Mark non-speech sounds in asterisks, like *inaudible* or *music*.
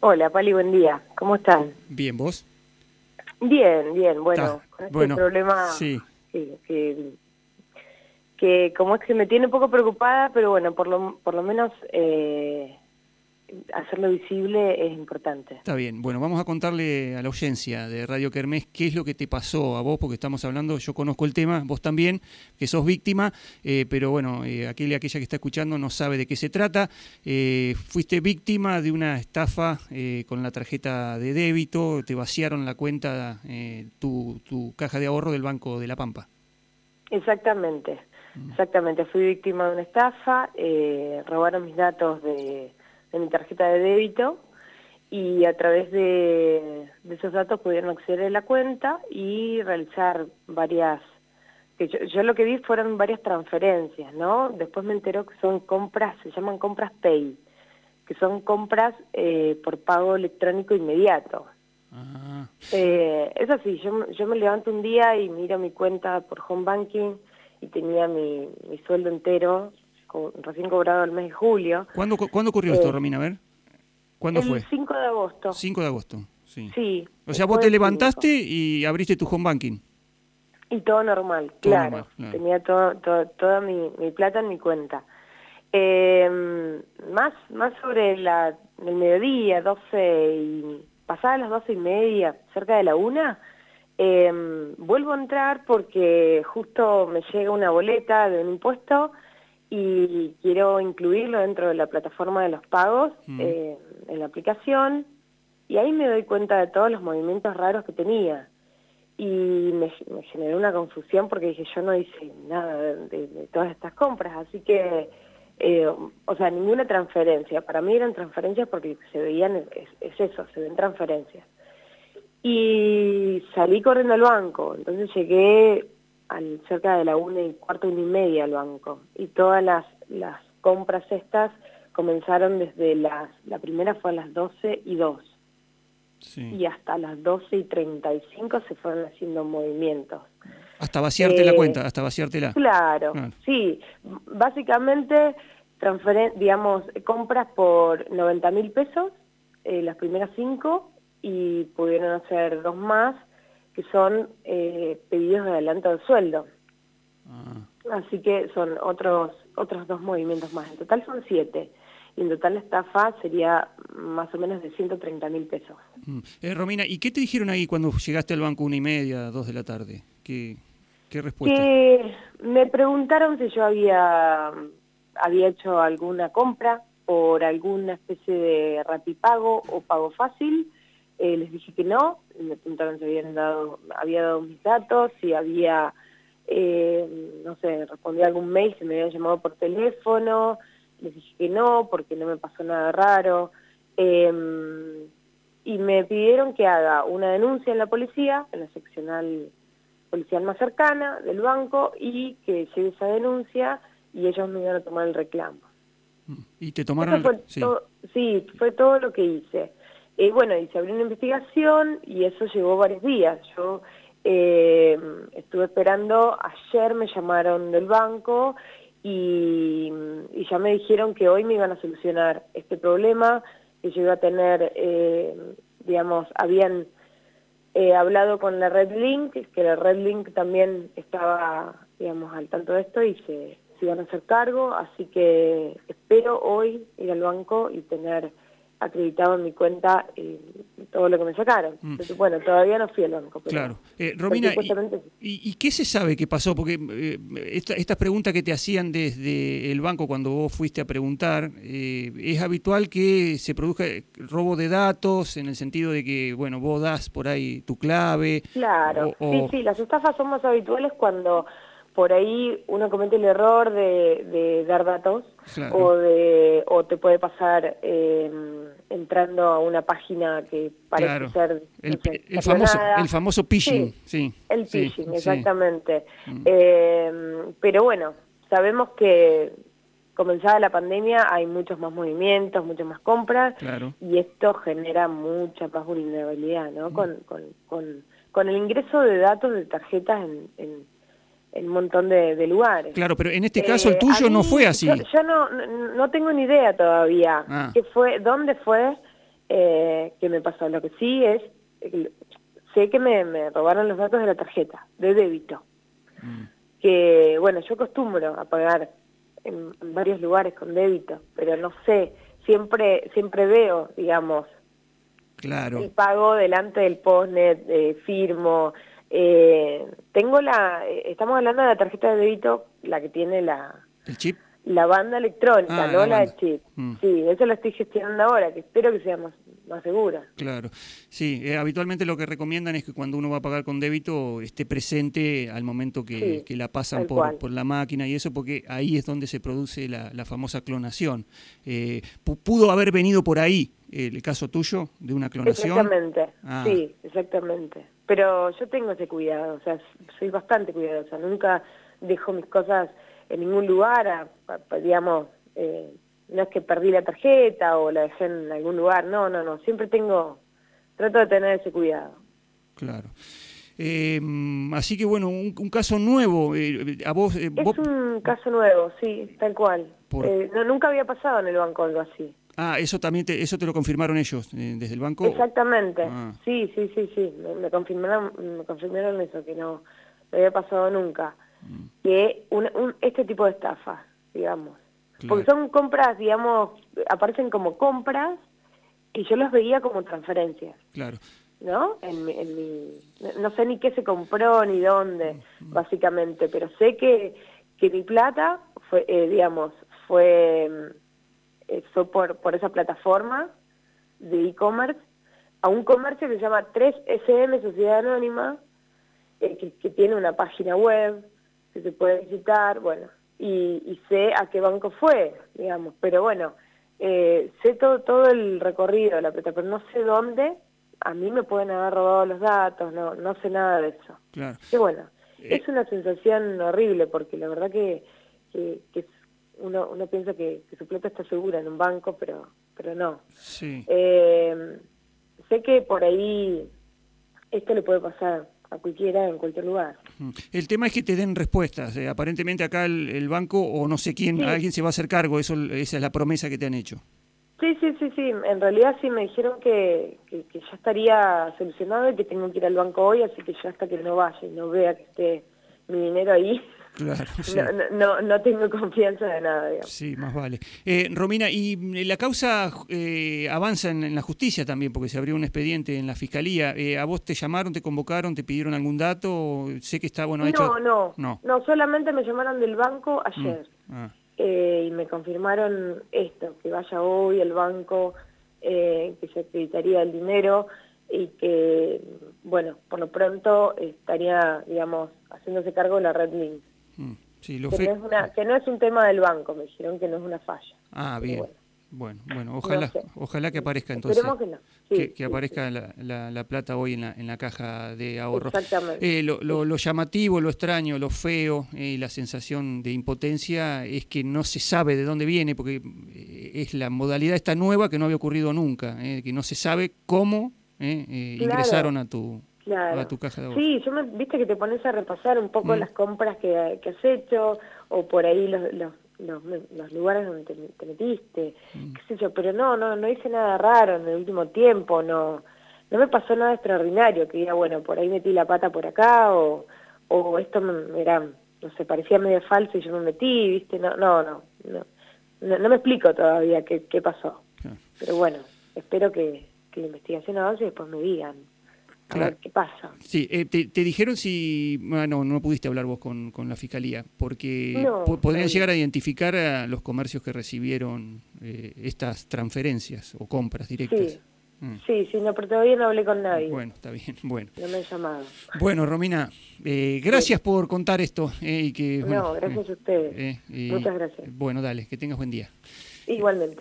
Hola, Pali, buen día. ¿Cómo están? Bien, ¿vos? Bien, bien. Bueno, Ta, con este bueno, problema sí. sí, que, que como es que me tiene un poco preocupada, pero bueno, por lo, por lo menos eh, hacerlo visible es importante. Está bien. Bueno, vamos a contarle a la audiencia de Radio Kermés qué es lo que te pasó a vos, porque estamos hablando, yo conozco el tema, vos también, que sos víctima, eh, pero bueno, eh, aquel y aquella que está escuchando no sabe de qué se trata. Eh, fuiste víctima de una estafa eh, con la tarjeta de débito, te vaciaron la cuenta, eh, tu, tu caja de ahorro del Banco de La Pampa. Exactamente, exactamente. Fui víctima de una estafa, robaron mis datos de, de mi tarjeta de débito y a través de, de esos datos pudieron acceder a la cuenta y realizar varias... Que yo, yo lo que vi fueron varias transferencias, ¿no? Después me enteró que son compras, se llaman compras Pay, que son compras eh, por pago electrónico inmediato. Ah, Eh, es así, yo, yo me levanto un día y miro mi cuenta por home banking y tenía mi, mi sueldo entero, co- recién cobrado el mes de julio. ¿Cuándo, cu- ¿cuándo ocurrió Eh, esto, Romina? A ver. ¿Cuándo el fue? 5 de agosto. 5 de agosto. Sí. Sí. O sea, el vos te levantaste y abriste tu home banking. Y todo normal, Todo claro. normal, claro. Tenía todo, todo- toda mi, mi plata en mi cuenta. Eh, más, más sobre la, el mediodía, 12 y pasadas las 12 y media, cerca de la una, eh, vuelvo a entrar porque justo me llega una boleta de un impuesto y quiero incluirlo dentro de la plataforma de los pagos, Mm. eh, en la aplicación, y ahí me doy cuenta de todos los movimientos raros que tenía y me, me generó una confusión porque dije yo no hice nada de, de- de todas estas compras, así que, eh, o sea, ninguna transferencia. Para mí eran transferencias porque se veían, es, es eso, se ven transferencias. Y salí corriendo al banco, entonces llegué al, cerca de la una y cuarto, una y media al banco. Y todas las, las compras estas comenzaron desde las, la primera fue a las 12 y 2 Sí. y hasta las 12 y 35 se fueron haciendo movimientos. Hasta vaciarte la Eh, cuenta, hasta vaciártela. Claro, Claro. sí, básicamente, transferen digamos, compras por 90 mil pesos, eh, las primeras cinco, y pudieron hacer dos más, que son eh, pedidos de adelanto de sueldo. Ah, Así que son otros otros dos movimientos más. En total son siete. Y en total la estafa sería más o menos de 130 mil pesos. mm. Eh, Romina, ¿y qué te dijeron ahí cuando llegaste al banco una y media, dos de la tarde? ¿Qué, qué respuesta? que me preguntaron si yo había, había hecho alguna compra por alguna especie de rapipago o pago fácil. Eh, les dije que no, me preguntaron si habían dado, había dado mis datos, si había, eh, no sé, respondí a algún mail, si me habían llamado por teléfono, les dije que no, porque no me pasó nada raro. Eh, y me pidieron que haga una denuncia en la policía, en la seccional policial más cercana del banco y que lleve esa denuncia y ellos me iban a tomar el reclamo. Mm. ¿Y te tomaron fue el... Sí. todo- sí, fue todo lo que hice. Eh, bueno, y se abrió una investigación y eso llevó varios días. Yo eh, estuve esperando, ayer me llamaron del banco y, y ya me dijeron que hoy me iban a solucionar este problema, que yo iba a tener, eh, digamos, habían He hablado con la Red Link, que la Red Link también estaba, digamos, al tanto de esto y se, se iban a hacer cargo, así que espero hoy ir al banco y tener acreditado en mi cuenta eh, todo lo que me sacaron. Mm. Entonces, bueno, todavía no fui al banco. Pero, Claro. Eh, Romina, ¿y, qué se sabe que pasó? Porque eh, esta- estas preguntas que te hacían desde el banco cuando vos fuiste a preguntar, eh, ¿es habitual que se produzca robo de datos en el sentido de que, bueno, vos das por ahí tu clave? Claro, o- sí, sí, las estafas son más habituales cuando por ahí uno comete el error de, de dar datos Claro. o de o te puede pasar eh, entrando a una página que parece Claro. ser El, no sé, el famoso, el famoso phishing, sí. El sí, phishing, exactamente. Mm. Eh, pero bueno, sabemos que comenzada la pandemia hay muchos más movimientos, muchas más compras Claro. y esto genera mucha más vulnerabilidad, ¿no? Con, con, con, con el ingreso de datos de tarjetas en, en, en un montón de, de lugares. Claro, pero en este caso el Eh, tuyo a no fue así. Yo, yo no, no, no tengo ni idea todavía Ah. qué fue, dónde fue, eh, que me pasó. Lo que sí es, sé que me, robaron los datos de la tarjeta, de débito. Mm. Que, bueno, yo acostumbro a pagar en, varios lugares con débito, pero no sé, siempre siempre veo, digamos, claro. el pago delante del postnet, eh, firmo. Eh, tengo la, eh, estamos hablando de la tarjeta de débito, la que tiene la... ¿El chip? La banda electrónica, ah, no la, de chip. Mm. Sí, eso la estoy gestionando ahora, que espero que sea más, más segura. Claro, sí, eh, habitualmente lo que recomiendan es que cuando uno va a pagar con débito esté presente al momento que, la pasan por, por, la máquina y eso, porque ahí es donde se produce la, la famosa clonación. Eh, ¿Pudo haber venido por ahí el caso tuyo de una clonación? Exactamente, ah. sí, exactamente. Pero yo tengo ese cuidado, o sea, soy bastante cuidadosa, nunca dejo mis cosas en ningún lugar, digamos, eh, no es que perdí la tarjeta o la dejé en algún lugar, no, no, no, siempre tengo, trato de tener ese cuidado. Claro. Eh, así que bueno, un, caso nuevo. Eh, a vos, es un caso nuevo, sí, tal cual. no, nunca había pasado en el banco algo así. Ah, eso también te, eso te lo confirmaron ellos desde el banco. Exactamente. Ah. Sí, sí, sí, sí. Me, confirmaron, me confirmaron eso que no, no había pasado nunca que un, este tipo de estafa, digamos. Porque son compras, digamos, aparecen como compras y yo los veía como transferencias. Claro. ¿No? En, en mi, no sé ni qué se compró ni dónde, básicamente, pero sé que, que mi plata, fue, eh, digamos, fue, eh, fue por, por esa plataforma de e-commerce a un comercio que se llama 3SM Sociedad Anónima, eh, que, que tiene una página web, que se puede visitar, bueno, y, sé a qué banco fue, digamos, pero bueno, eh, sé todo, todo el recorrido de la plata, pero no sé dónde, a mí me pueden haber robado los datos, no, no sé nada de eso. Claro. Que bueno, eh, es una sensación horrible porque la verdad que, que, uno, uno piensa que, su plata está segura en un banco, pero, pero no. Sí. Eh, sé que por ahí esto le puede pasar a cualquiera en cualquier lugar. El tema es que te den respuestas. Eh, aparentemente acá el, banco o no sé quién, alguien se va a hacer cargo. Eso, esa es la promesa que te han hecho. Sí, sí, sí, sí. En realidad sí me dijeron que, que, ya estaría solucionado y que tengo que ir al banco hoy, así que ya hasta que no vaya y no vea que esté mi dinero ahí, Claro, no, no, tengo confianza de nada. Digamos. Sí, más vale. Eh, Romina, y la causa eh, avanza en, la justicia también, porque se abrió un expediente en la fiscalía. Eh, ¿A vos te llamaron, te convocaron, te pidieron algún dato? Sé que está, bueno, no, hecho... No, no, no. solamente me llamaron del banco ayer. Mm, ah. y me confirmaron esto, que vaya hoy al banco, que se acreditaría el dinero y que, bueno, por lo pronto estaría, digamos, haciéndose cargo de la Red Link. Mm, que, no es un tema del banco, me dijeron que no es una falla. Ah, bien. Bueno. Bueno, ojalá, ojalá que aparezca entonces. que aparezca la, la, plata hoy en la, en la caja de ahorro. Exactamente. Eh, lo, lo, llamativo, lo extraño, lo feo y eh, la sensación de impotencia es que no se sabe de dónde viene, porque eh, es la modalidad esta nueva que no había ocurrido nunca, que no se sabe cómo ingresaron a tu, Claro. tu caja de Sí, yo me, viste que te pones a repasar un poco mm. las compras que, has hecho o por ahí los, los, los, lugares donde te, metiste, mm. qué sé yo, pero no, no, no hice nada raro en el último tiempo, no, no me pasó nada extraordinario, que diga, bueno, por ahí metí la pata por acá o, o esto me, era, no sé, parecía medio falso y yo me metí, viste, no, no, no, no, no, me explico todavía qué, qué pasó, pero bueno, espero que, que la investigación avance y después me digan qué pasa. Sí, eh, te, dijeron si, bueno, no pudiste hablar vos con, con la fiscalía, porque podrían llegar a identificar a los comercios que recibieron eh, estas transferencias o compras directas. Mm. Sí. Sí, no, pero todavía no hablé con nadie. Bueno, está bien, *laughs* bueno. No me he llamado. Bueno, Romina, eh, gracias por contar esto. y que, no, gracias a ustedes. Muchas gracias. Bueno, dale, que tengas buen día. Igualmente.